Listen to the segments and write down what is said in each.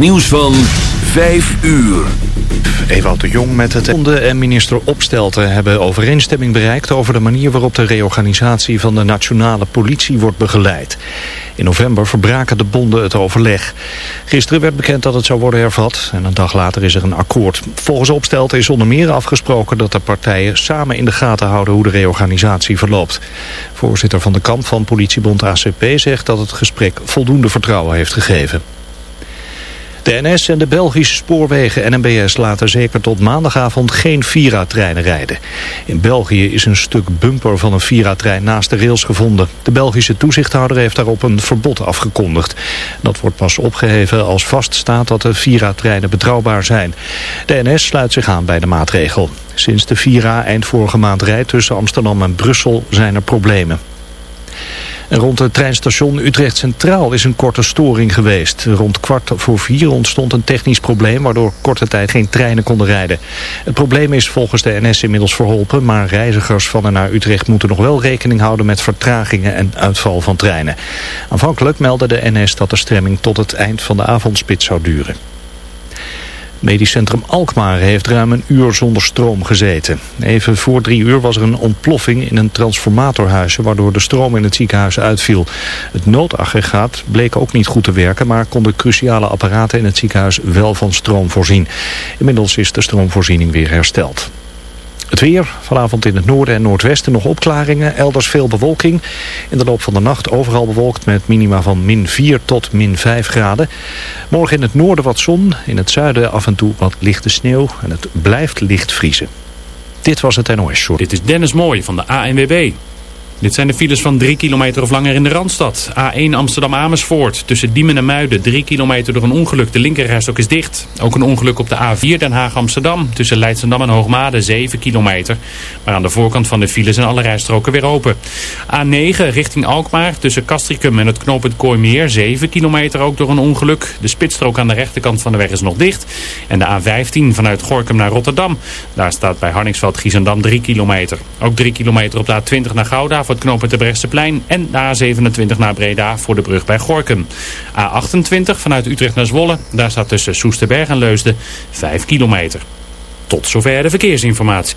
nieuws van 5 uur. Ewout de Jong met het Bonde en minister Opstelten hebben overeenstemming bereikt over de manier waarop de reorganisatie van de nationale politie wordt begeleid. In november verbraken de bonden het overleg. Gisteren werd bekend dat het zou worden hervat en een dag later is er een akkoord. Volgens Opstelten is onder meer afgesproken dat de partijen samen in de gaten houden hoe de reorganisatie verloopt. Voorzitter van de kamp van politiebond ACP zegt dat het gesprek voldoende vertrouwen heeft gegeven. De NS en de Belgische spoorwegen NMBS laten zeker tot maandagavond geen Vira-treinen rijden. In België is een stuk bumper van een Vira-trein naast de rails gevonden. De Belgische toezichthouder heeft daarop een verbod afgekondigd. Dat wordt pas opgeheven als vaststaat dat de Vira-treinen betrouwbaar zijn. De NS sluit zich aan bij de maatregel. Sinds de Vira eind vorige maand rijdt tussen Amsterdam en Brussel zijn er problemen. Rond het treinstation Utrecht Centraal is een korte storing geweest. Rond kwart voor vier ontstond een technisch probleem... waardoor korte tijd geen treinen konden rijden. Het probleem is volgens de NS inmiddels verholpen... maar reizigers van en naar Utrecht moeten nog wel rekening houden... met vertragingen en uitval van treinen. Aanvankelijk meldde de NS dat de stremming tot het eind van de avondspits zou duren. Medisch centrum Alkmaar heeft ruim een uur zonder stroom gezeten. Even voor drie uur was er een ontploffing in een transformatorhuisje... waardoor de stroom in het ziekenhuis uitviel. Het noodaggregaat bleek ook niet goed te werken... maar konden cruciale apparaten in het ziekenhuis wel van stroom voorzien. Inmiddels is de stroomvoorziening weer hersteld. Het weer, vanavond in het noorden en noordwesten nog opklaringen, elders veel bewolking. In de loop van de nacht overal bewolkt met minima van min 4 tot min 5 graden. Morgen in het noorden wat zon, in het zuiden af en toe wat lichte sneeuw en het blijft licht vriezen. Dit was het NOS Short. Dit is Dennis Mooij van de ANWB. Dit zijn de files van 3 kilometer of langer in de Randstad. A1 Amsterdam-Amersfoort. Tussen Diemen en Muiden 3 kilometer door een ongeluk. De linkerrijstok is dicht. Ook een ongeluk op de A4 Den Haag-Amsterdam. Tussen Leidsendam en Hoogmade 7 kilometer. Maar aan de voorkant van de file zijn alle rijstroken weer open. A9 richting Alkmaar. Tussen Castricum en het knooppunt Kooimeer 7 kilometer ook door een ongeluk. De spitsstrook aan de rechterkant van de weg is nog dicht. En de A15 vanuit Gorkum naar Rotterdam. Daar staat bij Harningsveld-Giezendam 3 kilometer. Ook 3 kilometer op de A20 naar Gouda voor het knooppunt de Brechtseplein en de A27 naar Breda voor de brug bij Gorkum. A28 vanuit Utrecht naar Zwolle, daar staat tussen Soesterberg en Leusden 5 kilometer. Tot zover de verkeersinformatie.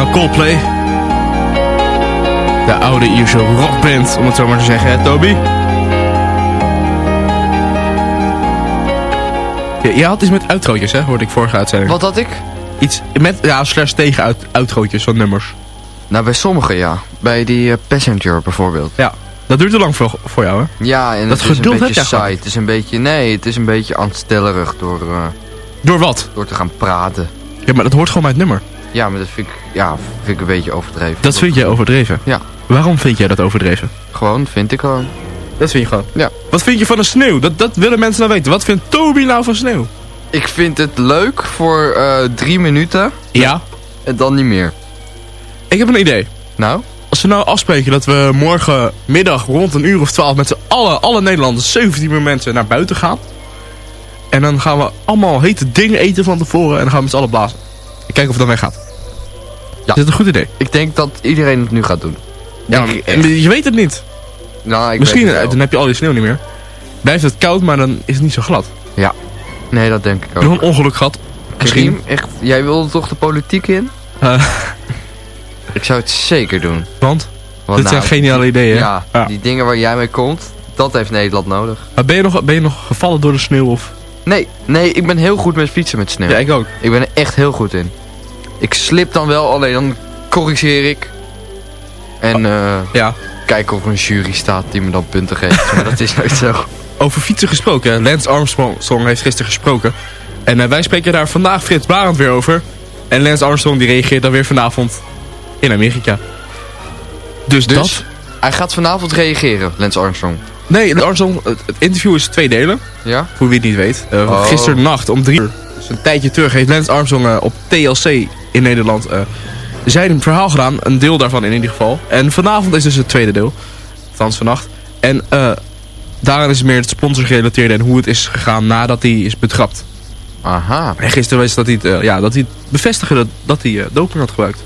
Van eh, Coldplay. De oude Ierse rockband, om het zo maar te zeggen, hè, Toby? Ja, jij had iets met uitrootjes, hè, hoorde ik vorige uitzending. Wat had ik? Iets met, ja, slash tegen uit, uitrootjes van nummers. Nou, bij sommigen ja. Bij die eh, Passenger bijvoorbeeld. Ja, dat duurt te lang voor, voor jou, hè? Ja, en Dat het is een beetje saai. Het is een beetje, nee, het is een beetje aanstellerig door, eh, Door wat? door te gaan praten. Ja, maar dat hoort gewoon bij het nummer. Ja, maar dat vind ik, ja, vind ik een beetje overdreven. Dat vind jij overdreven? Ja. Waarom vind jij dat overdreven? Gewoon, vind ik gewoon. Dat vind je gewoon? Ja. Wat vind je van de sneeuw? Dat, dat willen mensen nou weten. Wat vindt Toby nou van sneeuw? Ik vind het leuk voor eh, drie minuten Ja. en dan niet meer. Ik heb een idee. Nou? Als we nou afspreken dat we morgenmiddag rond een uur of twaalf met z'n allen, alle Nederlanders, 17 miljoen mensen, naar buiten gaan. En dan gaan we allemaal hete dingen eten van tevoren en dan gaan we met z'n allen blazen. En kijken of het dan weggaat. Ja. Is dat een goed idee? Ik denk dat iedereen het nu gaat doen. Ja, je weet het niet. Nou, ik Misschien weet het dan heb je al die sneeuw niet meer. Blijft het koud, maar dan is het niet zo glad. Ja. Nee, dat denk ik ook. Nog een ongeluk gehad. Misschien. Karim, echt, jij wilde toch de politiek in? Eh, Ik zou het zeker doen. want? Dit zijn nou, geniale ideeën. Ja. die dingen waar jij mee komt, dat heeft Nederland nodig. Maar ben je, nog, ben je nog gevallen door de sneeuw? Of? Nee, nee, ik ben heel goed met fietsen met sneeuw. Ja, ik ook. Ik ben er echt heel goed in. Ik slip dan wel, alleen dan corrigeer ik. En eh Ja. kijk of er een jury staat die me dan punten geeft. maar dat is nooit zo. Over fietsen gesproken. Lance Armstrong heeft gisteren gesproken. En eh, wij spreken daar vandaag Frits Barend weer over. En Lance Armstrong die reageert dan weer vanavond in Amerika. Dus, Dus dat... hij gaat vanavond reageren, Lance Armstrong. Nee, Armstrong, het, interview is twee delen. Ja? Voor wie het niet weet. Uh, Oh. Gisteren nacht om drie uur, dus een tijdje terug, heeft Lance Armstrong eh, op TLC in Nederland eh zijn verhaal gedaan. Een deel daarvan in ieder geval. En vanavond is dus het tweede deel. Althans vannacht. En eh daarin is meer het sponsor gerelateerde en hoe het is gegaan nadat hij is betrapt. Aha. En gisteren was dat hij, het, eh, ja, dat hij bevestigde dat, dat hij eh, doping had gebruikt.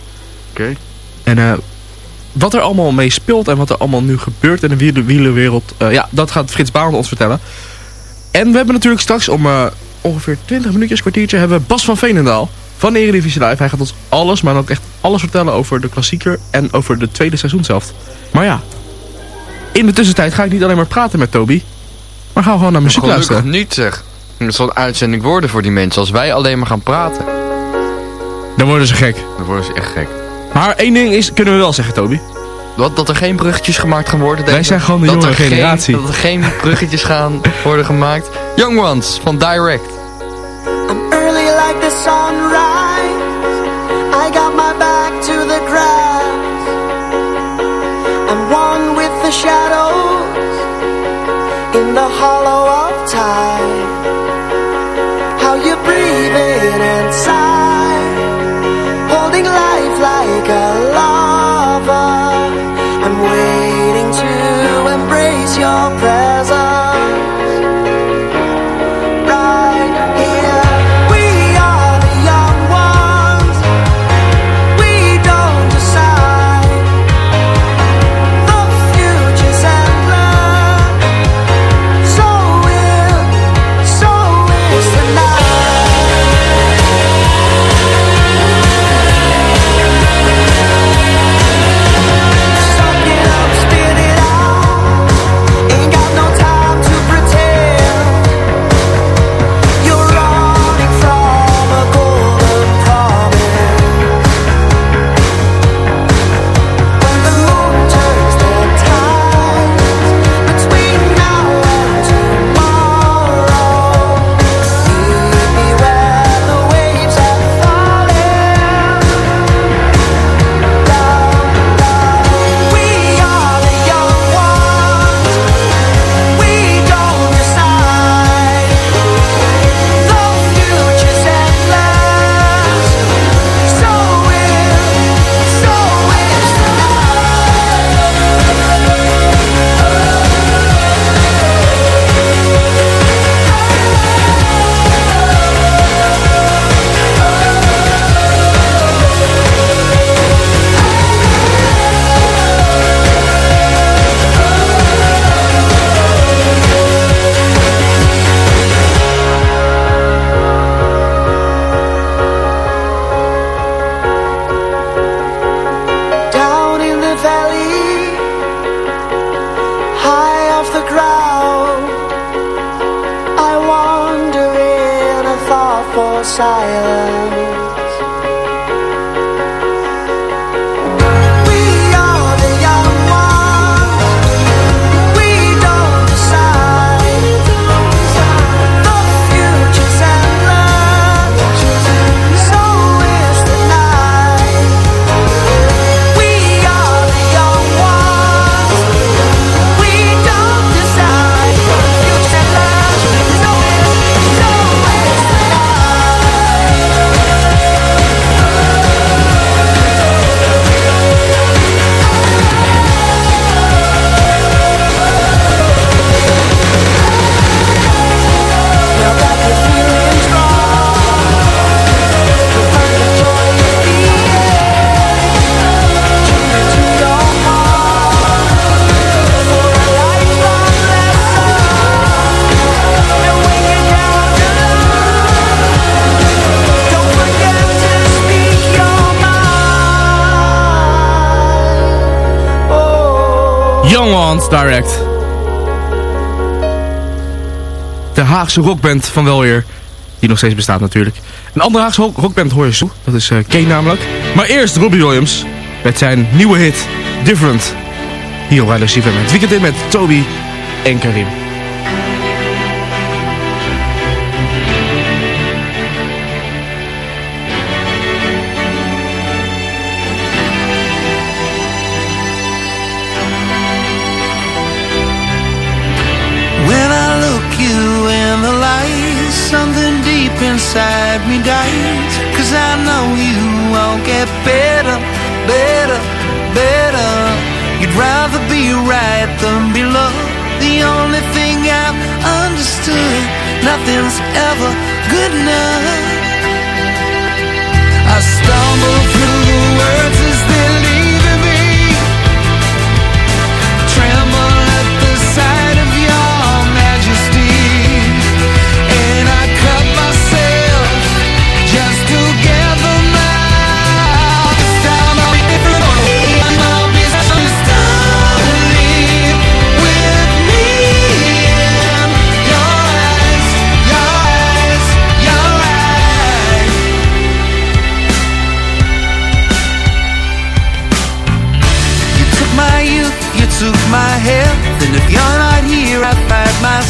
Oké. En wat er allemaal mee speelt en wat er allemaal nu gebeurt in de wielen- wielerwereld, ja, dat gaat Frits Baan ons vertellen. En we hebben natuurlijk straks om ongeveer 20 minuutjes, kwartiertje, hebben we Bas van Veenendaal van Eredivisie Live. Hij gaat ons alles, maar ook echt alles vertellen over de klassieker en over de tweede seizoenshelft. Maar ja, in de tussentijd ga ik niet alleen maar praten met Toby, maar gaan we gewoon naar muziek Gelukkig luisteren. niet zeg. Het zal een uitzending worden voor die mensen als wij alleen maar gaan praten. Dan worden ze gek. Dan worden ze echt gek. Maar één ding is, kunnen we wel zeggen Toby. Wat, dat er geen bruggetjes gemaakt gaan worden? Wij zijn gewoon de Dat jonge er geen- generatie. dat er geen bruggetjes gaan worden gemaakt. Young Ones van Direct. I'm like the sunrise. I got my back to the grass. I'm one with the shadows in the hollow Young Ones Direct. De Haagse rockband van Welweer. Die nog steeds bestaat natuurlijk. Een andere Haagse rock- rockband hoor je zo. Dat is eh Kane namelijk. Maar eerst Robbie Williams. Met zijn nieuwe hit Different. Hier op Radio. Het weekend in met Toby en Karim. Inside me dies. Cause I know you won't get better, better, better. You'd rather be right than be loved. The only thing I've understood, nothing's ever good enough. I stumble through the words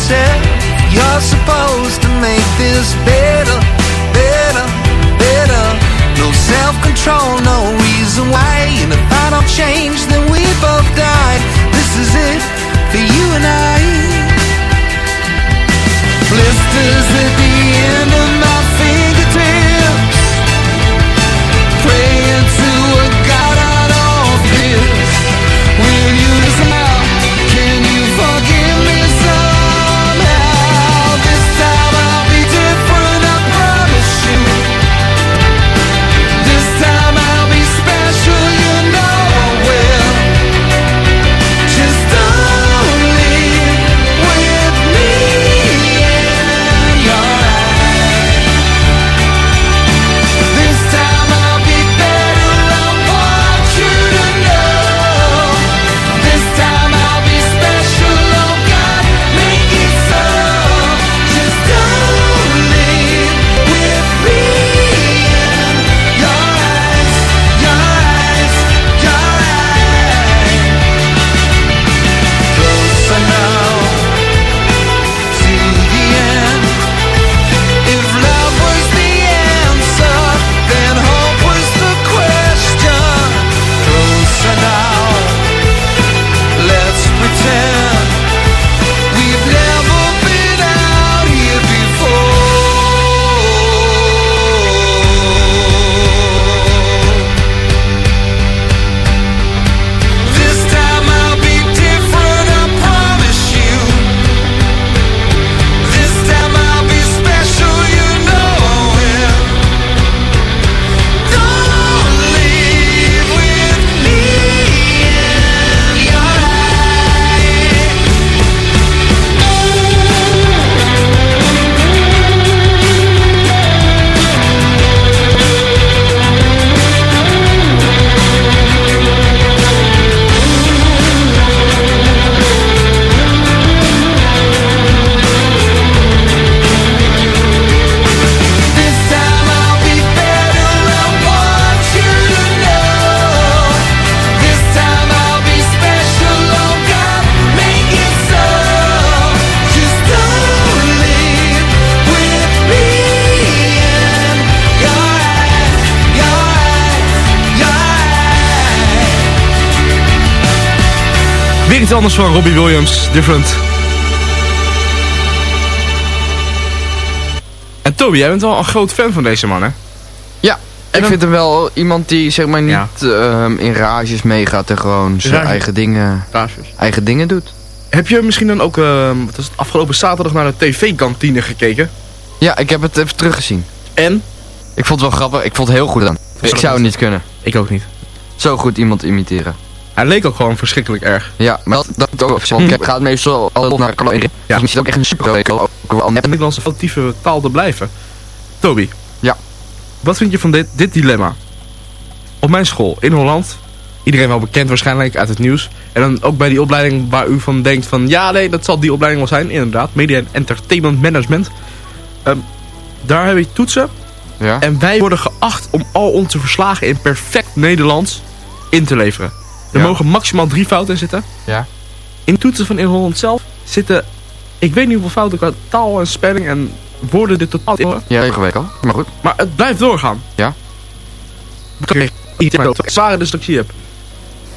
yourself. You're supposed to make this better, better, better. No self control, no reason why. And if I don't change, then we both die. This is it for you and I. anders van Robbie Williams. Different. En Toby, jij bent wel een groot fan van deze man, hè? Ja, ik vind hem wel iemand die zeg maar niet ehm, in rages meegaat en gewoon zijn Rages. eigen dingen, Rages. eigen dingen doet. Heb je misschien dan ook, ehm, wat was het, afgelopen zaterdag naar de tv-kantine gekeken? Ja, ik heb het even teruggezien. En? Ik vond het wel grappig. Ik vond het heel goed aan. Ik zou het niet kunnen. Ik ook niet. Zo goed iemand imiteren. Hij leek ook gewoon verschrikkelijk erg. Ja, maar dat, dat ook. Want ik ga meestal al naar. Ja. Dus misschien ook echt een super ook wel net Om Nederlandse foutieve taal te blijven. Toby. Ja. Wat vind je van dit, dit dilemma? Op mijn school, in Holland. Iedereen wel bekend waarschijnlijk uit het nieuws. En dan ook bij die opleiding waar u van denkt van... Ja, nee, dat zal die opleiding wel zijn. Inderdaad, Media en Entertainment Management. Ehm, daar heb je toetsen. Ja. En wij worden geacht om al onze verslagen in perfect Nederlands in te leveren. Er Ja. mogen maximaal drie fouten in zitten. Ja. In toetsen van in Holland zelf zitten... Ik weet niet hoeveel fouten qua taal en spelling en woorden dit totaal in. Ja, vorige week al. Maar goed. Maar het blijft doorgaan. Ja. Iets zware dyslexie heb.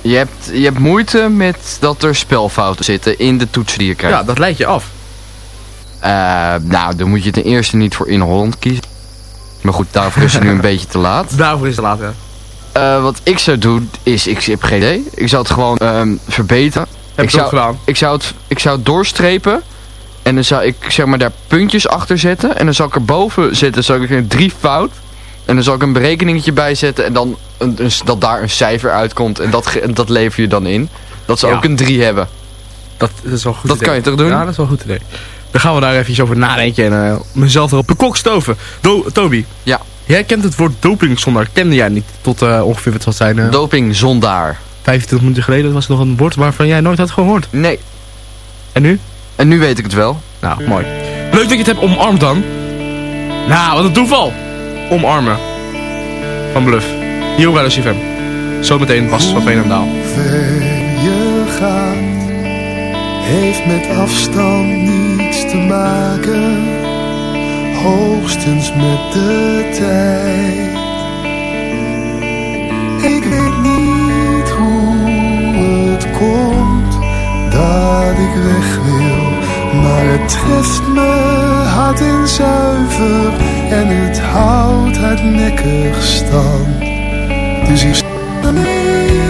Je hebt, je hebt moeite met dat er spelfouten zitten in de toetsen die je krijgt. Ja, dat leidt je af. Eh, nou, dan moet je ten eerste niet voor in Holland kiezen. Maar goed, daarvoor is het nu een beetje te laat. Daarvoor is het later. Eh, wat ik zou doen, is, ik heb geen idee. Ik zou het gewoon ehm, verbeteren. Heb ik zou, gedaan. Ik zou, het, ik zou het doorstrepen. En dan zou ik zeg maar daar puntjes achter zetten. En dan zal ik erboven zetten, zou ik een drie fout. En dan zal ik een berekeningetje bij zetten. En dan een, een- dat daar een cijfer uitkomt. En dat, dat lever je dan in. Dat ze Ja. ook een 3 hebben. Dat, dat is wel goed Dat idee. kan je toch doen? Ja, dat is wel goed idee. Dan gaan we daar even over nadenken en eh, mezelf erop bekokstoven. Do Toby. Ja. Jij kent het woord doping zonder. Kende jij niet tot eh, ongeveer wat zal zijn? eh, Doping zondaar. 25 minuten geleden was het nog een woord waarvan jij nooit had gehoord. Nee. En nu? En nu weet ik het wel. Nou, mooi. Leuk dat je het hebt omarmd dan. Nou, wat een toeval. Omarmen. Van Bluff. Hier op Radio CFM. Zometeen Bas van Veenendaal. ver je gaat, heeft met afstand niets te maken, hoogstens met de tijd. Ik weet niet hoe het komt dat ik weg wil, maar het treft me hard en zuiver en het houdt hardnekkig stand. Dus ik sta mee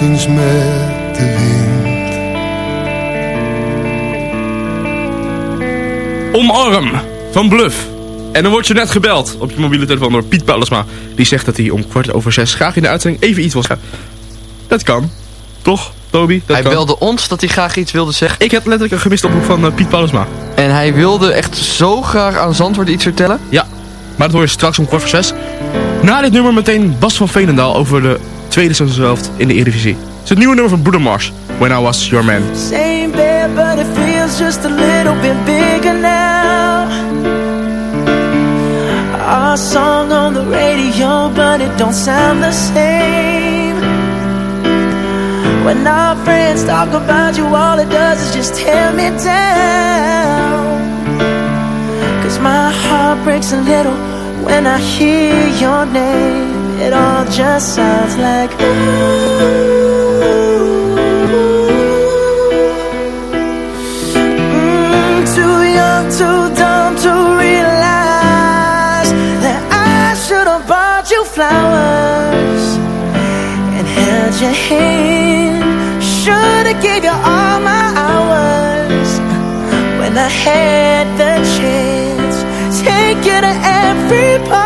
hoogstens met de wind. Omarm van Bluff. En dan word je net gebeld op je mobiele telefoon door Piet Paulusma. Die zegt dat hij om kwart over zes graag in de uitzending even iets wil zeggen. Dat kan. Toch, Toby? Dat hij kan. belde ons dat hij graag iets wilde zeggen. Ik heb letterlijk een gemiste oproep van eh, Piet Paulusma. En hij wilde echt zo graag aan Zandvoort iets vertellen. Ja, maar dat hoor je straks om kwart voor zes. Na dit nummer meteen Bas van Veenendaal over de tweede seizoenshelft in de Eredivisie. Het is het nieuwe nummer van Broeder Mars. When I Was Your Man. Same bed, but it feels just a little bit bigger now. Our song on the radio, but it don't sound the same. When our friends talk about you, all it does is just tear me down. Cause my heart breaks a little when I hear your name. It all just sounds like Mm, too young, too dumb to realize that I should have bought you flowers and held your hand. Should have gave you all my hours when I had the chance. Take you to every party,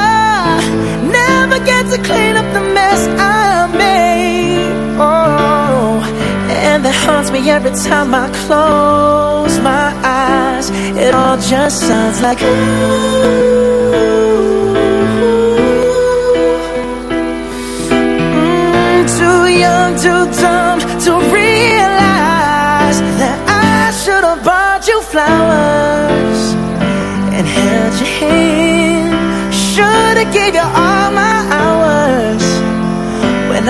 get to clean up the mess I made. Oh, and that haunts me every time I close my eyes. It all just sounds like Mm, too young, too dumb to realize that I should have bought you flowers and held your hand. Should have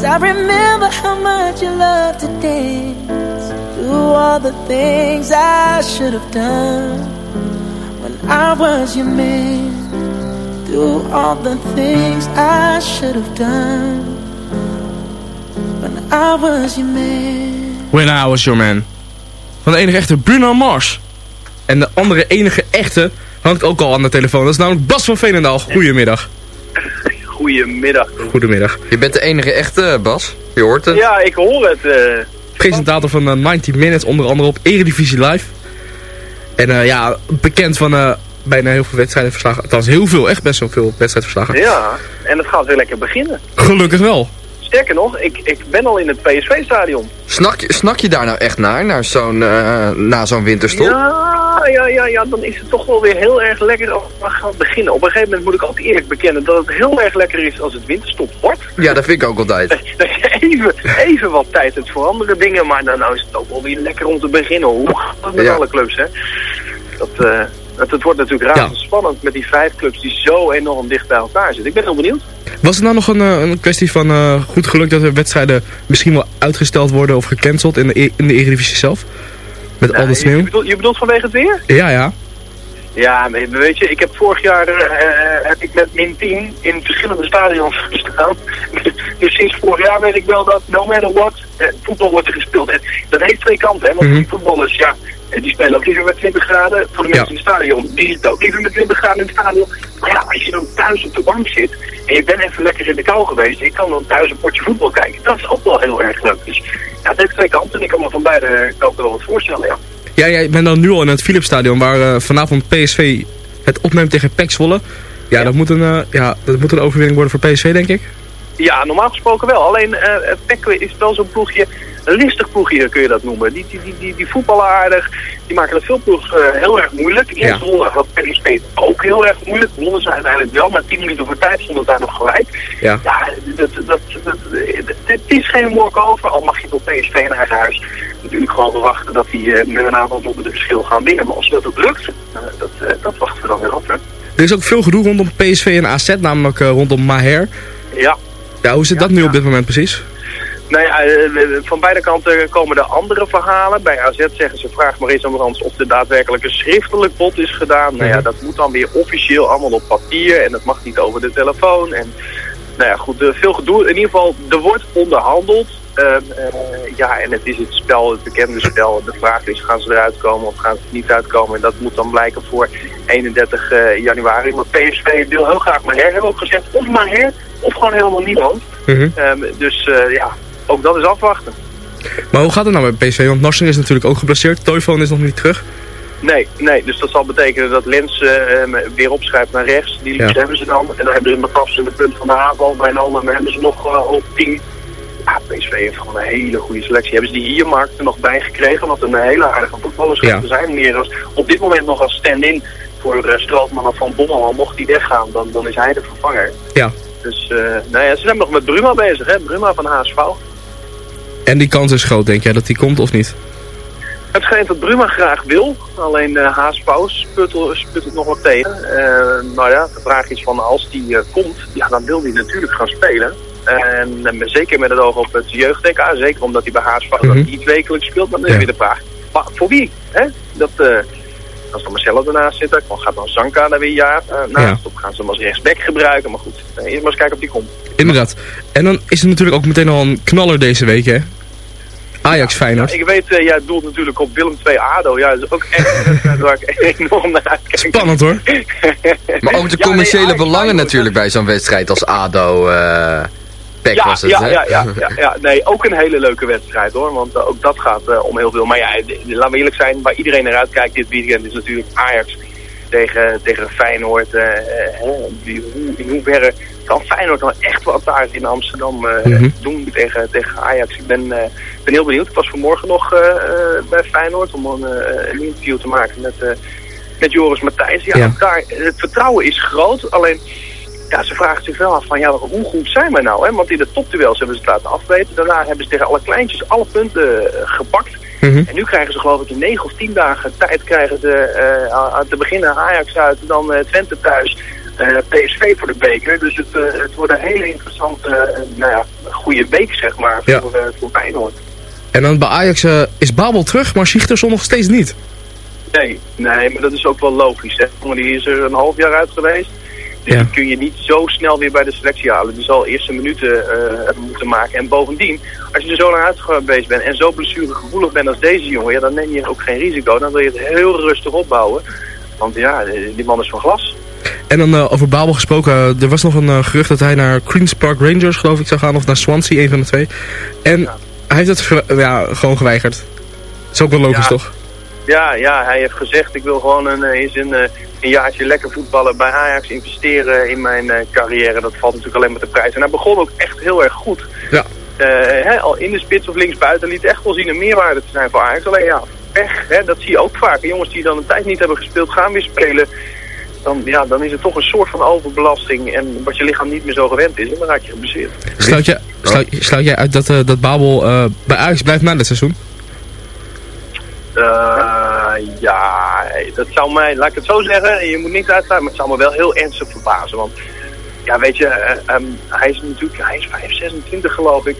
cause I remember how much you love to dance. Do all the things I should have done when I was your man. Do all the things I should have done when I was your man. When I Was Your Man. Van de enige echte Bruno Mars. En de andere enige echte hangt ook al aan de telefoon. Dat is namelijk Bas van Veenendaal. Goedemiddag. Goedemiddag. Goedemiddag. Je bent de enige echte, Bas. Je hoort het. Ja, ik hoor het. eh. Presentator van eh, 90 Minutes, onder andere op Eredivisie Live. En eh, ja, bekend van eh, bijna heel veel wedstrijden verslagen. Althans, heel veel, echt best wel veel wedstrijdverslagen. ja, en het gaat weer lekker beginnen. Gelukkig wel. Sterker nog, ik, ik ben al in het PSV-stadion. Snak, je, snak je daar nou echt naar, naar zo'n, eh, na zo'n winterstop? Ja, ja, ja, ja, dan is het toch wel weer heel erg lekker als we gaan beginnen. Op een gegeven moment moet ik ook eerlijk bekennen dat het heel erg lekker is als het winterstop wordt. Ja, dat vind ik ook altijd. Dat je even, even wat tijd hebt voor andere dingen, maar dan nou is het ook wel weer lekker om te beginnen. Hoe gaat het met Ja. alle clubs, hè? Dat, eh, het, het wordt natuurlijk raar spannend met die vijf clubs die zo enorm dicht bij elkaar zitten. Ik ben heel benieuwd. Was het nou nog een, eh, een kwestie van eh, goed geluk dat er wedstrijden misschien wel uitgesteld worden of gecanceld in de, E- in de Eredivisie zelf? Met al de sneeuw? je, bedoelt, je bedoelt vanwege het weer? Ja, ja. Ja, weet je, ik heb vorig jaar eh, heb ik met min 10 in verschillende stadions gestaan. dus sinds vorig jaar weet ik wel dat no matter what, voetbal wordt er gespeeld. En dat heeft twee kanten, hè, want die voetballers, ja, eh, die spelen ook liever met 20 graden. Voor de mensen in het stadion, die zitten ook liever met 20 graden in het stadion. Maar ja, als je dan thuis op de bank zit en je bent even lekker in de kou geweest en je kan dan thuis een potje voetbal kijken, dat is ook wel heel erg leuk. Dus ja, het heeft twee kanten en ik kan me van beide kanten wel wat voorstellen, ja. Ja, jij bent dan nu al in het Philipsstadion waar eh, vanavond PSV het opneemt tegen PEC Zwolle. Ja, Dat, moet een, eh, ja, dat moet een overwinning worden voor PSV, denk ik. Ja, normaal gesproken wel. Alleen eh Peck is wel zo'n ploegje, listig ploegje kun je dat noemen. Die, die, die, die, die voetballen aardig, die maken het veel ploegs eh, heel erg moeilijk. In Ja. Had PSV ook heel erg moeilijk. Wonnen ze uiteindelijk wel, maar 10 minuten voor tijd stond het daar nog gelijk. Ja. Ja, dat, dat, dat, het- is geen walk-over, al mag je voor PSV in eigen huis natuurlijk gewoon verwachten dat die eh, met een aantal doelpunten het verschil gaan winnen. Maar als dat ook lukt, eh, dat, dat wachten we dan weer af. Hè. Er is ook veel gedoe rondom PSV en AZ, namelijk rondom Maher. Ja, Ja, hoe zit dat nu op dit moment precies? Nou ja, eh, van beide kanten komen er andere verhalen. Bij AZ zeggen ze, vraag maar eens aan of er daadwerkelijk een schriftelijk bod is gedaan. Nou ja, dat moet dan weer officieel allemaal op papier en dat mag niet over de telefoon. En nou ja, goed, eh, veel gedoe. In ieder geval, er wordt onderhandeld. Eh, eh, ja, en het is het spel, het bekende spel. De vraag is, gaan ze eruit komen of gaan ze er niet uitkomen? En dat moet dan blijken voor 31 eh, januari. Maar PSV wil heel graag Maher, hebben ook gezegd. Of Maher, of gewoon helemaal niemand. Mhm. Ehm, dus eh, ja, ook dat is afwachten. Maar hoe gaat het nou met PSV? Want Narsing is natuurlijk ook geblesseerd. Toivonen is nog niet terug. Nee, nee, dus dat zal betekenen dat Lens eh, weer opschrijft naar rechts. Die liefst Ja. hebben ze dan. En dan hebben ze in de punt van de aanval. Bij een ander maar hebben ze nog eh, op 10. Ja, PSV heeft gewoon een hele goede selectie. Hebben ze die Hiermarkt er nog bij gekregen, wat een hele aardige voetballer schijnt Ja. zijn. Meer als, op dit moment nog als stand-in voor uh, Strootman of Van Bommel. Al mocht hij weggaan, dan, dan is hij de vervanger. Ja. Dus eh, nou ja, ze zijn nog met Bruma bezig, hè? Bruma van HSV. En die kans is groot, denk jij, dat die komt of niet? Het schijnt dat Bruma graag wil, alleen uh, Haas Paus sput, het nog wat tegen. Uh, nou ja, de vraag is van als die uh, komt, ja, dan wil hij natuurlijk gaan spelen. En zeker met het oog op het jeugd-DK, zeker omdat hij bij Haas Paus mm -hmm. niet wekelijks speelt, dan is ja. weer de vraag. Maar voor wie? Hè? Dat, als dan Marcelo ernaast zit, dan gaat dan Zanka daar weer een jaar naast. Ja. Of gaan ze hem als rechtsback gebruiken, maar goed, eerst maar eens kijken of die komt. Inderdaad. En dan is er natuurlijk ook meteen al een knaller deze week, hè? Ajax Feyenoord. Ja, ik weet, uh, jij doelt natuurlijk op Willem II ADO. Ja, dat is ook echt een wedstrijd waar ik enorm naar uitkijk. Spannend hoor. maar ook de commerciële ja, nee, belangen natuurlijk bij zo'n wedstrijd als ADO... Uh, Pek ja, was het, ja, hè? ja, ja, ja, ja, nee, ook een hele leuke wedstrijd hoor, want uh, ook dat gaat uh, om heel veel. Maar ja, laten we eerlijk zijn, waar iedereen naar uitkijkt dit weekend is natuurlijk Ajax tegen, tegen Feyenoord. Uh, die, hoe, in hoeverre kan Feyenoord dan echt wat daar in Amsterdam mm -hmm. doen tegen, tegen Ajax? Ik ben, ben heel benieuwd. Ik was vanmorgen nog bij Feyenoord om een, een interview te maken met, met Joris Matthijs. Ja, ja. Daar, het vertrouwen is groot, alleen ja, ze vragen zich wel af van, ja, hoe goed zijn wij nou? Hè? Want in de topduels hebben ze het laten afweten. Daarna hebben ze tegen alle kleintjes alle punten gepakt. Mm -hmm. En nu krijgen ze geloof ik in 9 of 10 dagen tijd krijgen ze te beginnen Ajax uit, dan Twente thuis, PSV voor de beker. Dus het, het wordt een hele interessante, nou ja, goede week zeg maar, ja. voor, voor Feyenoord. En dan bij Ajax is Babel terug, maar Sigtersson nog steeds niet. Nee, nee, maar dat is ook wel logisch. Hè? Die is er een half jaar uit geweest. Dus ja. die kun je niet zo snel weer bij de selectie halen. Die zal eerst zijn minuten uh, moeten maken. En bovendien, als je er zo lang uit geweest bent en zo blessuregevoelig bent als deze jongen, ja, dan neem je ook geen risico. Dan wil je het heel rustig opbouwen. Want ja, die man is van glas. En dan uh, over Babel gesproken, uh, er was nog een uh, gerucht dat hij naar Queen's Park Rangers geloof ik zou gaan. Of naar Swansea, een van de twee. En ja. hij heeft ge ja, gewoon geweigerd. Dat is ook wel logisch ja. toch? Ja, ja, hij heeft gezegd ik wil gewoon een, eens een, een jaartje lekker voetballen bij Ajax investeren in mijn carrière. Dat valt natuurlijk alleen met de prijs. En hij begon ook echt heel erg goed. Ja. Al in de spits of linksbuiten liet echt wel zien een meerwaarde te zijn voor Ajax. Alleen ja, pech, hè, dat zie je ook vaak. Jongens die dan een tijd niet hebben gespeeld gaan weer spelen. Dan, ja, dan is het toch een soort van overbelasting en wat je lichaam niet meer zo gewend is. En dan raak je geblesseerd. Sluit, je, sluit, sluit jij uit dat, uh, dat Babel bij Ajax blijft na dit seizoen? Uh, ja, dat zou mij, laat ik het zo zeggen, je moet niks uitsluiten, maar het zou me wel heel ernstig verbazen. Want, ja, weet je, uh, um, hij is natuurlijk, hij is 5, 26 geloof ik.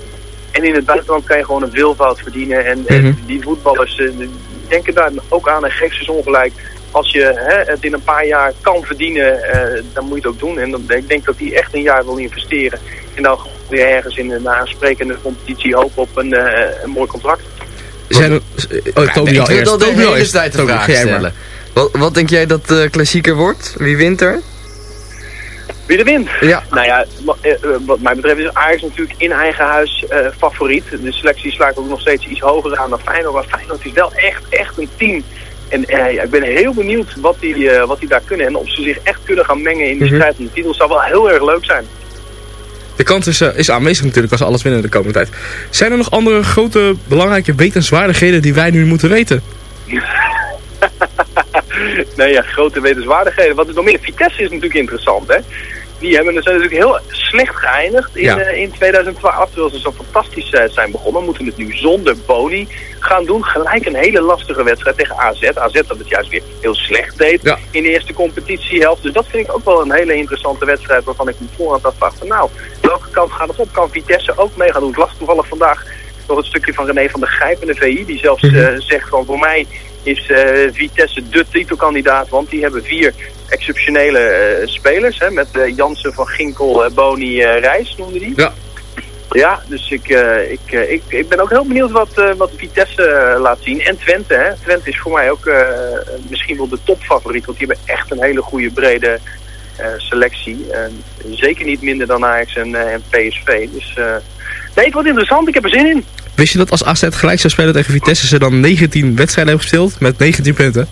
En in het buitenland kan je gewoon een veelvoud verdienen. En, mm -hmm. en die voetballers uh, denken daar ook aan en geef ze ongelijk. Als je hè, het in een paar jaar kan verdienen, eh, dan moet je het ook doen. En dan, ik denk dat hij echt een jaar wil investeren. En dan weer ergens in een aansprekende competitie hopen op een, eh, een mooi contract. Zijn er, oh, Toby al eerst. al eerst. tijd de vraag stellen. Wat, wat denk jij dat de klassieker wordt? Wie wint er? Wie er wint? Ja. Nou ja, wa- wat mij betreft is Ajax natuurlijk in eigen huis eh, favoriet. De selectie slaat ook nog steeds iets hoger aan dan Feyenoord. Maar Feyenoord is wel echt, echt een team. En eh, ja, ik ben heel benieuwd wat die, eh, wat die daar kunnen. En of ze zich echt kunnen gaan mengen in die Mhm. strijd om de titel. zou wel heel erg leuk zijn. De kans is, eh, is aanwezig natuurlijk als ze alles winnen de komende tijd. Zijn er nog andere grote, belangrijke wetenswaardigheden die wij nu moeten weten? nee, ja, grote wetenswaardigheden. Wat is nog meer? Vitesse is natuurlijk interessant, hè? Die hebben, zijn natuurlijk heel slecht geëindigd in, Ja. eh, in 2012. Terwijl ze zo fantastisch eh, zijn begonnen. Moeten het nu zonder Boni gaan doen. Gelijk een hele lastige wedstrijd tegen AZ. AZ dat het juist weer heel slecht deed in de eerste competitiehelft. Dus dat vind ik ook wel een hele interessante wedstrijd. Waarvan ik me voorhand afvraag van nou, welke kant gaat het op? Kan Vitesse ook mee gaan doen? Ik las toevallig vandaag nog een stukje van René van der Gijp in de VI. Die zelfs Mhm. eh, zegt van voor mij is eh, Vitesse de titelkandidaat. Want die hebben vier exceptionele eh, spelers. Hè, met eh, Jansen, Van Ginkel, Boni, Reis noemde die. Ja. Ja, dus ik, ik, ik, ik ben ook heel benieuwd wat, wat Vitesse laat zien. En Twente, hè. Twente is voor mij ook misschien wel de topfavoriet. Want die hebben echt een hele goede brede selectie. Zeker niet minder dan Ajax en, en PSV. Dus nee, het wordt interessant. Ik heb er zin in. Wist je dat als AZ gelijk zou spelen tegen Vitesse ze dan 19 wedstrijden hebben gespeeld met 19 punten?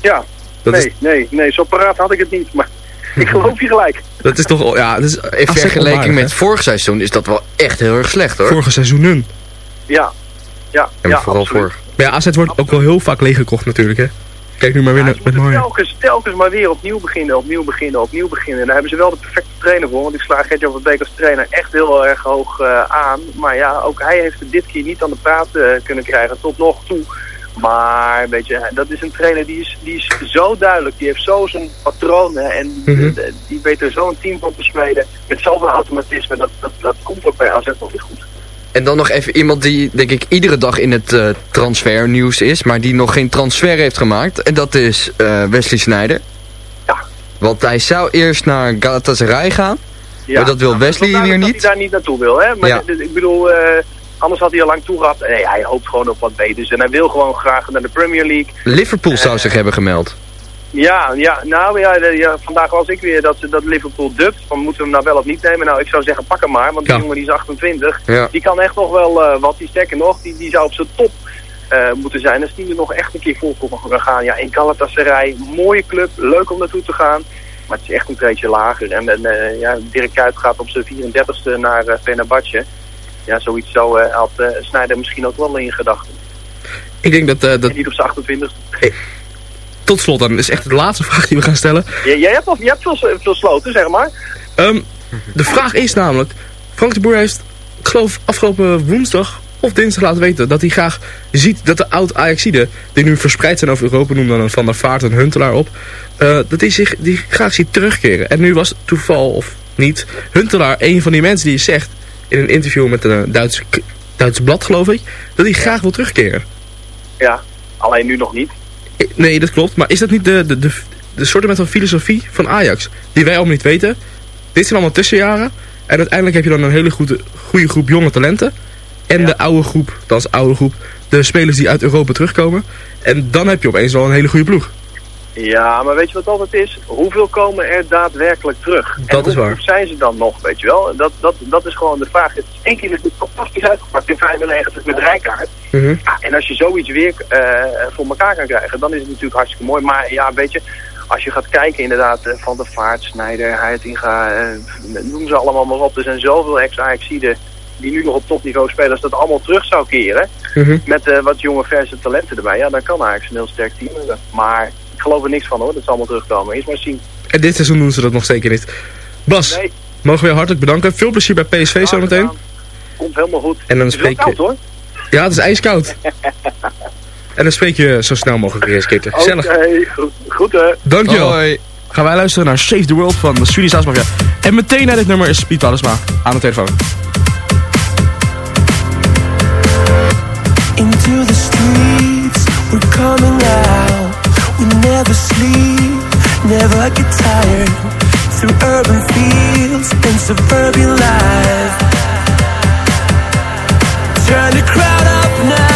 Ja, Dat nee, is- nee, nee, zo paraat had ik het niet. Maar ik geloof je gelijk. Dat is toch, ja, dat is In vergelijking met vorig seizoen is dat wel echt heel erg slecht hoor. vorige seizoenen. Ja, ja, En ja, vooral absoluut. vorig. Maar ja, AZ wordt ook wel heel vaak leeggekocht natuurlijk, hè? Kijk nu maar weer naar- met Maya. Telkens, telkens maar weer opnieuw beginnen, opnieuw beginnen, opnieuw beginnen. En daar hebben ze wel de perfecte trainer voor. Want ik sla Gert-Jan van Beek als trainer echt heel erg hoog eh, aan. Maar ja, ook hij heeft het dit keer niet aan de praat eh, kunnen krijgen tot nog toe. Maar weet je, dat is een trainer die is, die is zo duidelijk. Die heeft zo zijn patronen en Mhm. die weet er zo'n team van te spelen. Met zoveel automatisme. Dat, dat, dat komt ook bij AZ nog niet goed. En dan nog even iemand die, denk ik, iedere dag in het eh, transfernieuws is, maar die nog geen transfer heeft gemaakt. En dat is eh, Wesley Sneijder. Ja. Want hij zou eerst naar Galatasaray gaan. maar dat wil nou, Wesley weer duidelijk niet. Dat hij daar niet naartoe wil, hè? Maar Ja. ik bedoel, eh, anders had hij al lang toegehad. Nee, hij hoopt gewoon op wat beters. En hij wil gewoon graag naar de Premier League. Liverpool zou zich hebben gemeld. Ja, ja nou ja, ja, vandaag was ik weer dat, dat Liverpool dubt. Van moeten we hem nou wel of niet nemen? Nou, ik zou zeggen pak hem maar, want die Ja. jongen die is 28. Ja. Die kan echt nog wel eh, wat. Die sterker nog, die, die zou op zijn top eh, moeten zijn. Als die er nog echt een keer vol gaan. Ja, in Galatasaray, mooie club, leuk om naartoe te gaan. Maar het is echt een treetje lager. En, en eh, ja, Dirk Kuyt gaat op zijn 34ste naar uh, Fenerbahce. Ja, zoiets zo had Sneijder misschien ook wel in gedachten. Ik denk dat, dat En niet op zijn 28ste. Tot slot dan is echt de laatste vraag die we gaan stellen. Jij, jij hebt, al- jij hebt veel, veel sloten, zeg maar. Ehm, de vraag is namelijk, Frank de Boer heeft, ik geloof afgelopen woensdag of dinsdag laten weten dat hij graag ziet dat de oud Ajaxiden, die nu verspreid zijn over Europa, noem dan een Van der Vaart en Huntelaar op, eh, dat hij zich die graag ziet terugkeren. En nu was toeval of niet, Huntelaar een van die mensen die zegt in een interview met een Duitse, Duitse blad geloof ik, dat hij graag wil terugkeren. Ja, alleen nu nog niet. Nee, dat klopt. Maar is dat niet de, de, de, de soort van filosofie van Ajax? Die wij allemaal niet weten. Dit zijn allemaal tussenjaren. En uiteindelijk heb je dan een hele goede, goede groep jonge talenten. En de oude groep, dat is oude groep, de spelers die uit Europa terugkomen. En dan heb je opeens wel een hele goede ploeg. Ja, maar weet je wat altijd is? Hoeveel komen er daadwerkelijk terug? Dat en is waar. zijn ze dan nog, weet je wel? Dat, dat, dat is gewoon de vraag. Het is één keer is het fantastisch uitgepakt in 95 met Rijkaard. Mhm. Ja, en als je zoiets weer eh, voor elkaar kan krijgen, dan is het natuurlijk hartstikke mooi. Maar ja, weet je, als je gaat kijken inderdaad eh, van de Vaart, Snijder, Heitinga, eh, noem ze allemaal maar op. Er zijn zoveel ex-Ajaxiden die nu nog op topniveau spelen. Als dat allemaal terug zou keren, Mhm. met wat jonge verse talenten erbij, ja, dan kan Ajax een heel sterk team hebben. Maar ik geloof er niks van hoor, dat ze allemaal terugkomen. Eerst maar zien. En dit seizoen doen ze dat nog zeker niet. Bas, Nee. mogen we je hartelijk bedanken. Veel plezier bij PSV zometeen. Komt helemaal goed. En dan Het is spreek je- koud hoor. Ja, het is ijskoud. En dan spreek je zo snel mogelijk weer eens. Gezellig. Oké, goed, goed hè. Dankjewel. Gaan wij luisteren naar Save the World van de Swedish House Mafia. En meteen naar dit nummer is Piet Pallisma aan de telefoon. Into the streets, we're coming out. We never sleep, never get tired. Through urban fields and suburban life. Turn the crowd up now,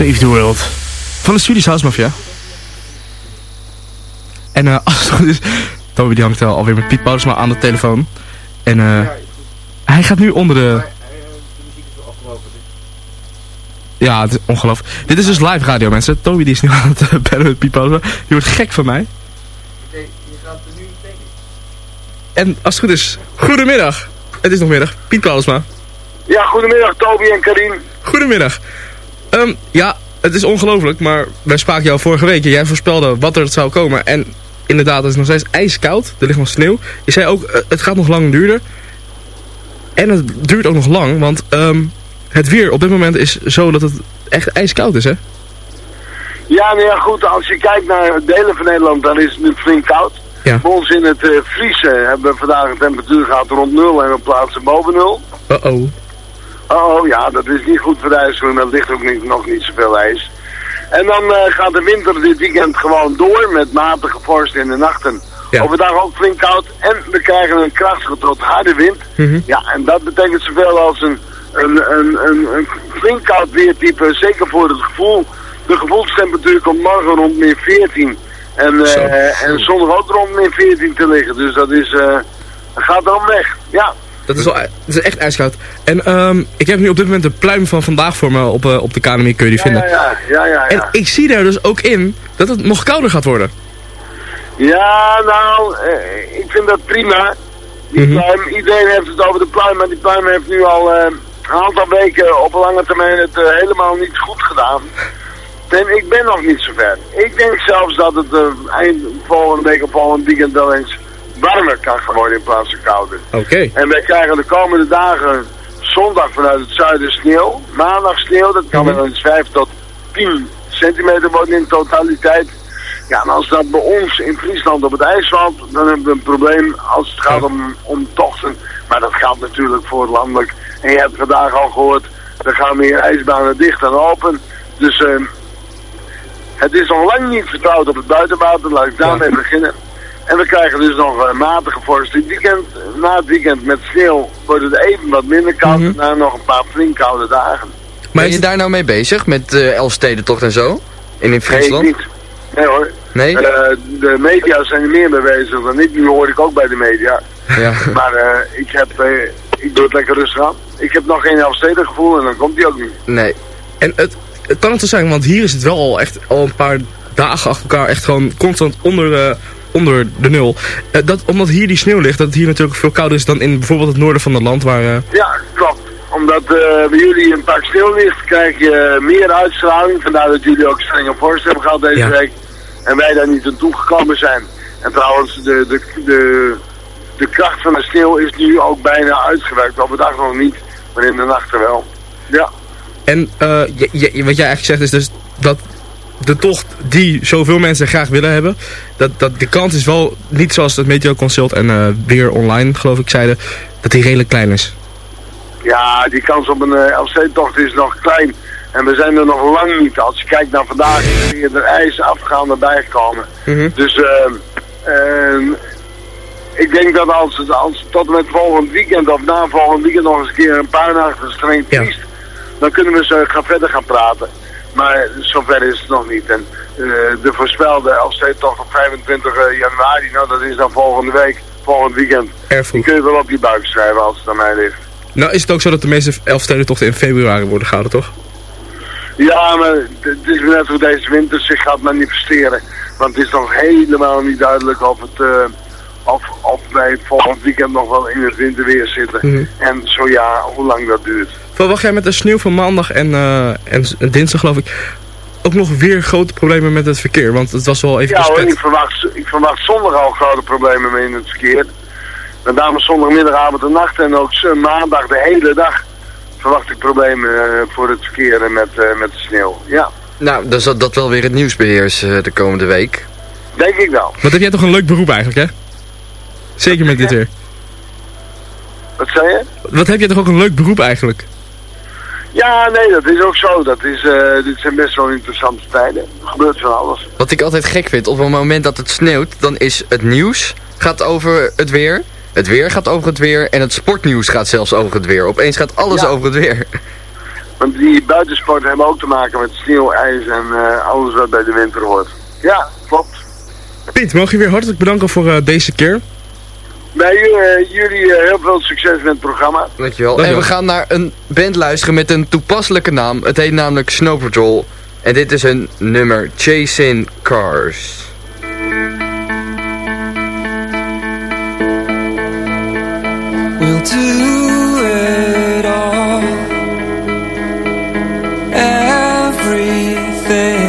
Save the World. Van de Swedish House Mafia. En eh, als het goed is, Toby die hangt al- alweer met Piet Paulusma aan de telefoon. En eh, hij gaat nu onder de... Ja, het is ongelooflijk. Dit is dus live radio mensen. Toby die is nu aan het eh, bellen met Piet Paulusma. Die wordt gek van mij. En als het goed is, goedemiddag. Het is nog middag. Piet Paulusma. Ja, goedemiddag Toby en Karim. Goedemiddag. Ehm, ja, het is ongelooflijk, maar wij spraken jou vorige week en jij voorspelde wat er zou komen. En inderdaad, het is nog steeds ijskoud. Er ligt nog sneeuw. Je zei ook, eh, het gaat nog lang duren. En het duurt ook nog lang, want ehm, het weer op dit moment is zo dat het echt ijskoud is, hè? Ja, nou ja, goed, als je kijkt naar delen van Nederland, dan is het nu flink koud. Ja. Bij ons in het eh vriezen hebben we vandaag een temperatuur gehad rond nul en op plaatsen boven nul. Uh-oh. Oh, ja, dat is niet goed voor de dat ligt ook niet, nog niet zoveel ijs. En dan eh, gaat de winter dit weekend gewoon door met matige vorst in de nachten. Overdag ook flink koud en we krijgen een krachtige tot harde wind. Mhm. Ja, en dat betekent zoveel als een, een, een, een, een flink koud weertype, zeker voor het gevoel. De gevoelstemperatuur komt morgen rond min 14 en, eh, en zondag ook rond min 14 te liggen. Dus dat is, eh, gaat erom weg, ja. Dat is, wel, dat is echt ijskoud. En ehm, ik heb nu op dit moment de pluim van vandaag voor me op, eh, op de KNMI, kun je die vinden. Ja, ja, ja. En ik zie daar dus ook in dat het nog kouder gaat worden. Ja, nou, eh, ik vind dat prima. Die Mhm. pluim, iedereen heeft het over de pluim, maar die pluim heeft nu al, eh, een aantal weken op lange termijn het eh, helemaal niet goed gedaan. En ik ben nog niet zo ver. Ik denk zelfs dat het eh, eind volgende week of volgend weekend wel eens warmer kan gaan worden in plaats van kouder. Oké. En wij krijgen de komende dagen zondag vanuit het zuiden sneeuw. Maandag sneeuw, dat kan wel eens 5 tot 10 centimeter worden in totaliteit. Ja, en als dat bij ons in Friesland op het ijs valt, dan hebben we een probleem als het gaat om, om tochten. Maar dat geldt natuurlijk voor landelijk. En je hebt vandaag al gehoord, er gaan meer ijsbanen dicht en open. Dus eh, het is nog lang niet vertrouwd op het buitenwater, laat ik daarmee beginnen. En we krijgen dus nog een matige vorst dit weekend. Na het weekend met sneeuw wordt het even wat minder koud. En daarna nog een paar flink koude dagen. Ben je daar nou mee bezig, met de Elfstedentocht en zo? In, in Friesland? Nee, niet. Nee hoor. Nee? Eh, de media zijn er meer mee bezig dan ik. Nu hoor ik ook bij de media. Ja. Maar eh, ik, heb, eh, ik doe het lekker rustig aan. Ik heb nog geen Elfsteden gevoel en dan komt die ook niet. Nee. En het, het kan het zo zijn, want hier is het wel al echt al een paar dagen achter elkaar echt gewoon constant onder de, onder de nul. Eh, dat, omdat hier die sneeuw ligt, dat het hier natuurlijk veel kouder is dan in bijvoorbeeld het noorden van het land waar... eh, Ja, klopt. Omdat eh, bij jullie een pak sneeuw ligt, krijg je meer uitstraling. Vandaar dat jullie ook strenge vorst hebben gehad deze Ja. week. En wij daar niet aan toegekomen zijn. En trouwens, de, de, de, de kracht van de sneeuw is nu ook bijna uitgewerkt. Op de dag nog niet, maar in de nachten wel. Ja. En je- je- wat jij eigenlijk zegt is dus dat de tocht die zoveel mensen graag willen hebben, dat, dat de kans is wel niet zoals het Meteo Consult en eh, weer online geloof ik zeiden, dat die redelijk klein is. Ja, die kans op een uh, LC-tocht is nog klein. En we zijn er nog lang niet. Als je kijkt naar vandaag, is er eerder ijs afgaande bijgekomen. Dus eh, eh, ik denk dat als het als tot en met volgend weekend of na volgend weekend nog eens een keer een paar nachten streng vriest, dan kunnen we zo gaan verder gaan praten. Maar zover is het nog niet. En eh, de voorspelde LC-tocht op 25 januari, nou dat is dan volgende week, volgend weekend. Die kun je wel op je buik schrijven als het aan mij ligt. Nou is het ook zo dat de meeste Elfstedentochten in februari worden gehouden, toch? Ja, maar het is net hoe deze winter zich gaat manifesteren. Want het is nog helemaal niet duidelijk of, het, eh, of, of wij volgend weekend nog wel in het winterweer zitten. Mhm. En zo ja, hoe lang dat duurt. Verwacht jij met de sneeuw van maandag en, eh, en, en dinsdag geloof ik ook nog weer grote problemen met het verkeer? Want het was wel even Ja hoor, ik verwacht, ik verwacht zondag al grote problemen mee in het verkeer. Met name zondagmiddag, avond en nacht en ook maandag de hele dag verwacht ik problemen eh, voor het verkeer en met, eh, met de sneeuw. Ja, Nou, dan zal dat wel weer het nieuws beheersen de komende week. denk ik wel. Wat heb jij toch een leuk beroep eigenlijk, hè? Zeker met dit weer. Wat zei je? Wat heb jij toch ook een leuk beroep eigenlijk? Ja, nee, dat is ook zo. Dat is, eh, dit zijn best wel interessante tijden. Er gebeurt van alles. Wat ik altijd gek vind, op het moment dat het sneeuwt, dan is het nieuws gaat over het weer. Het weer gaat over het weer en het sportnieuws gaat zelfs over het weer. Opeens gaat alles Ja. over het weer. Want die buitensporten hebben ook te maken met sneeuw, ijs en eh, alles wat bij de winter hoort. Ja, klopt. Piet, mogen je weer hartelijk bedanken voor eh, deze keer. Bij eh, jullie eh, heel veel succes met het programma. Dankjewel. Dankjewel. En we gaan naar een band luisteren met een toepasselijke naam. Het heet namelijk Snow Patrol. En dit is een nummer Chasing Cars. We'll do it all. Everything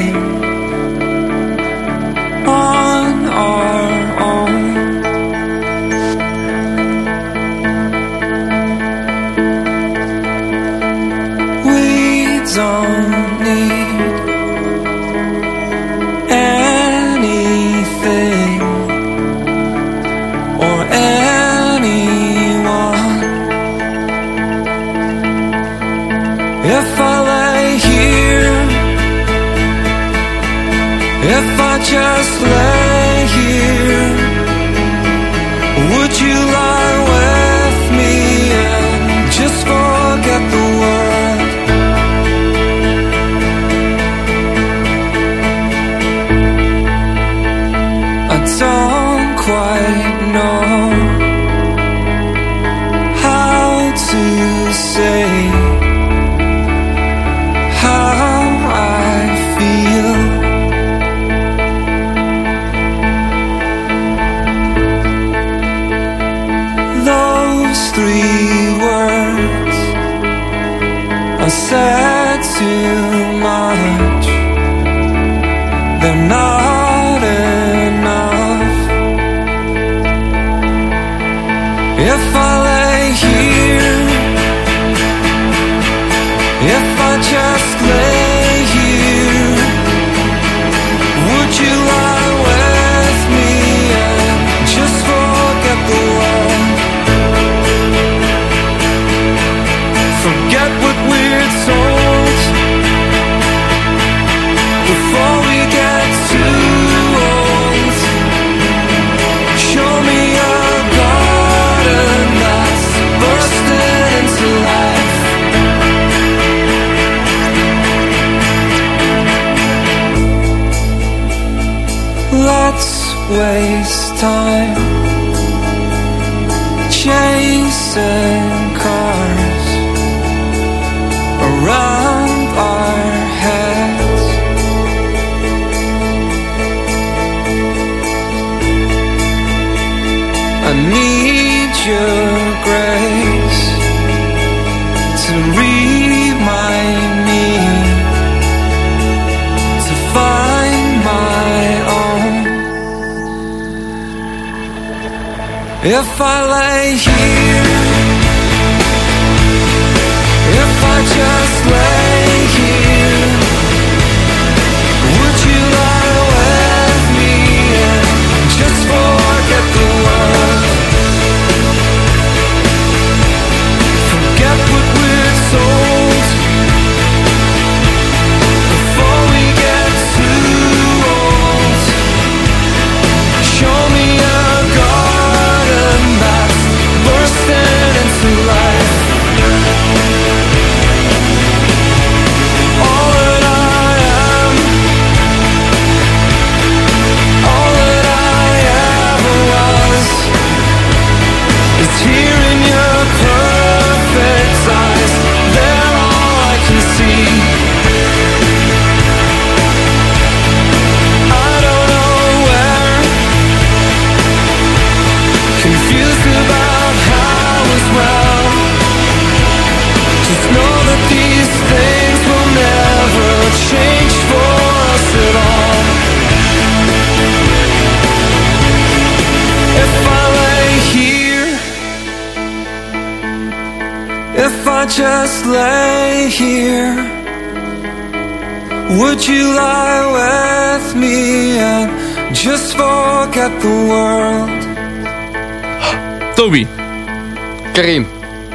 said too much. They're not enough. If I lay here If I just waste time chasing cars around If I lay here,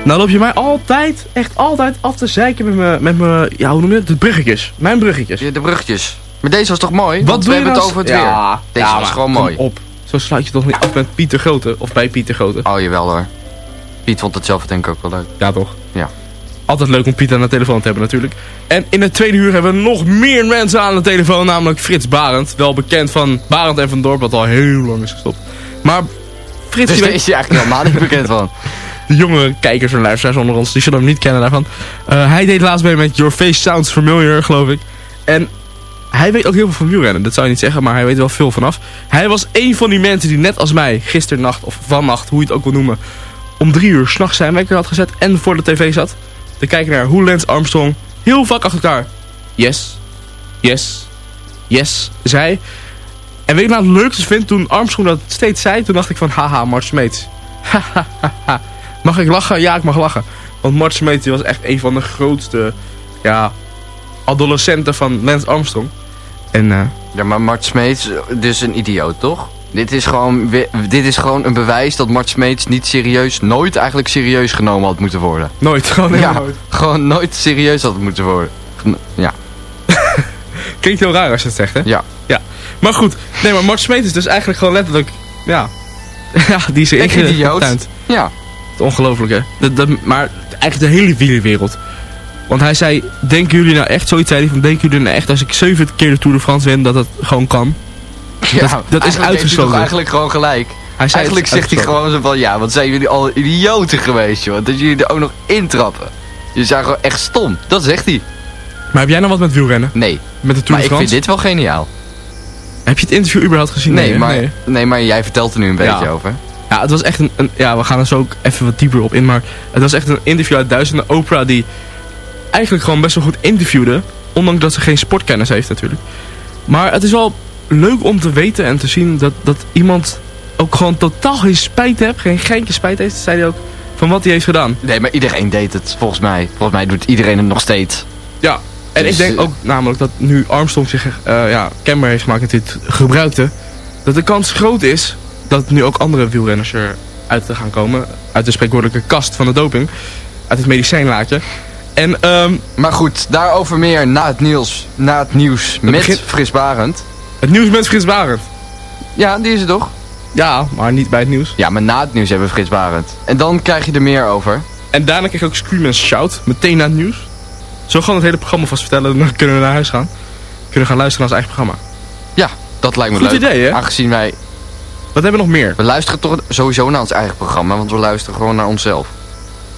Nou loop je mij altijd, echt altijd af te zeiken met mijn, met mijn ja hoe noem je het? De bruggetjes. Mijn bruggetjes. Ja, de bruggetjes. Maar deze was toch mooi? Wat we je hebben het over het als- weer. Ja, Deze ja, was gewoon mooi. op. Zo sluit je toch niet af met Pieter Grote. Of bij Pieter Grote. Oh, jawel hoor. Piet vond het zelf denk ik ook wel leuk. Ja, toch? Ja. Altijd leuk om Piet aan de telefoon te hebben natuurlijk. En in het tweede uur hebben we nog meer mensen aan de telefoon. Namelijk Frits Barend. Wel bekend van Barend en van Dorp. Wat al heel lang is gestopt. Maar Frits... Dus daar is hij eigenlijk helemaal niet bekend van. De jonge kijkers en luisteraars onder ons, die zullen hem niet kennen daarvan. Eh, hij deed laatst mee met Your Face Sounds Familiar, geloof ik. En hij weet ook heel veel van wielrennen. Dat zou je niet zeggen, maar hij weet wel veel vanaf. Hij was een van die mensen die net als mij, gisternacht of vannacht, hoe je het ook wil noemen, om drie uur s'nachts zijn wekker had gezet en voor de tv zat. Te kijken naar hoe Lance Armstrong heel vaak achter elkaar yes, yes, yes zei. En weet je nou het leukste vind? Toen Armstrong dat steeds zei, toen dacht ik van haha, Mart Smeets. Hahaha. Mag ik lachen? Ja, ik mag lachen. Want Mart Smeets die was echt een van de grootste ja, adolescenten van Lance Armstrong. En eh, Ja, maar Mart Smeets, dus een idioot, toch? Dit is, gewoon, dit is gewoon een bewijs dat Mart Smeets niet serieus, nooit eigenlijk serieus genomen had moeten worden. nooit, gewoon Ja, nooit. gewoon nooit serieus had moeten worden. Ja. Klinkt heel raar als je het zegt, hè? Ja. ja. Maar goed, nee, maar Mart Smeets is dus eigenlijk gewoon letterlijk, ja, ja die is Een idioot. Ja. Het ongelofelijke. Dat, dat, maar eigenlijk de hele wielerwereld. Want hij zei, denken jullie nou echt, zoiets zei hij van, denken jullie nou echt als ik zeven keer de Tour de France win, dat het gewoon kan? Ja, dat, dat is hij uitgesloten. toch eigenlijk gewoon gelijk. Hij zei eigenlijk zegt hij gewoon zo van, ja, wat zijn jullie al idioten geweest, joh. Dat jullie er ook nog intrappen. Jullie zijn gewoon echt stom. Dat zegt hij. Maar heb jij nou wat met wielrennen? Nee. Met de Tour Maar de ik France? vind dit wel geniaal. Heb je het interview überhaupt gezien? Nee, hè? maar, nee. maar jij vertelt er nu een beetje Ja. over. Ja, het was echt een, een- Ja, we gaan er zo ook even wat dieper op in. Maar het was echt een interview uit duizenden Oprah die eigenlijk gewoon best wel goed interviewde. Ondanks dat ze geen sportkennis heeft natuurlijk. Maar het is wel leuk om te weten en te zien dat, dat iemand ook gewoon totaal geen spijt heeft. Geen geintje spijt heeft, zei hij ook, van wat hij heeft gedaan. Nee, maar iedereen deed het volgens mij. Volgens mij doet iedereen het nog steeds. Ja, en Dus, ik denk eh, ook namelijk dat nu Armstrong zich eh, ja, kenbaar heeft gemaakt dat hij het gebruikte. Dat de kans groot is dat nu ook andere wielrenners eruit te gaan komen. Uit de spreekwoordelijke kast van de doping. Uit het medicijnlaadje. En, ehm, maar goed, daarover meer na het nieuws, na het nieuws met begint- Fris Barend. Het nieuws met Frits Barend. Ja, die is het toch? Ja, maar niet bij het nieuws. Ja, maar na het nieuws hebben we Frits Barend. En dan krijg je er meer over. En daarna krijg je ook Scream and Shout. Meteen na het nieuws. Zo gewoon het hele programma vast vertellen. En dan kunnen we naar huis gaan. Kunnen we gaan luisteren naar ons eigen programma. Ja, dat lijkt me Goed leuk. idee, hè? Aangezien wij... Wat hebben we nog meer? We luisteren toch sowieso naar ons eigen programma, want we luisteren gewoon naar onszelf.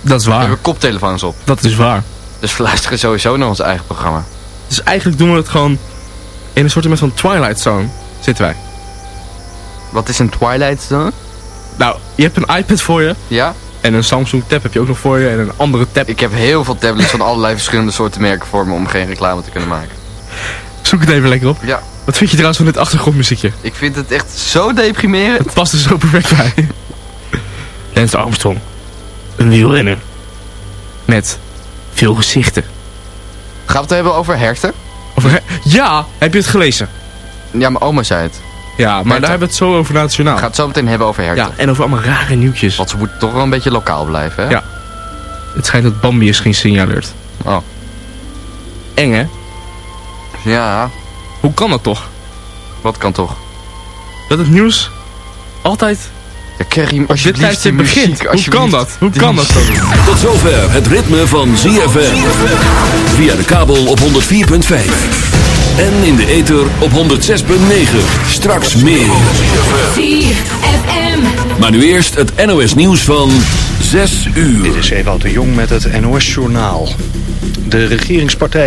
Dat is We waar. hebben koptelefoons op. Dat is waar. Dus we luisteren sowieso naar ons eigen programma. Dus eigenlijk doen we het gewoon in een soort van Twilight Zone. Zitten wij. Wat is een Twilight Zone? Nou, je hebt een iPad voor je. Ja? En een Samsung tab heb je ook nog voor je. En een andere tab. Ik heb heel veel tablets van allerlei verschillende soorten merken voor me om geen reclame te kunnen maken. Zoek het even lekker op. Ja. Wat vind je trouwens van dit achtergrondmuziekje? Ik vind het echt zo deprimerend. Het past er zo perfect bij. Lance Armstrong. Een wielrenner. Met veel gezichten. Gaan we het hebben over herten? Over, ja, heb je het gelezen? Ja, mijn oma zei het. Ja, maar Herten. daar hebben we het zo over nationaal. We gaan het zo meteen hebben over herten. Ja, en over allemaal rare nieuwtjes. Want ze moeten toch wel een beetje lokaal blijven, hè? Ja. Het schijnt dat Bambi is geen signaleert. Oh. Eng, hè? Ja, Hoe kan dat toch? wat kan toch? Dat het nieuws altijd Ja, dit alsjeblieft de begint. Hoe kan dat? Hoe kan dat dan? Tot zover het ritme van ZFM. Via de kabel op 104.5. En in de ether op 106.9. Straks meer. ZFM. Maar nu eerst het NOS nieuws van 6 uur. Dit is Ewout de Jong met het NOS Journaal. De regeringspartij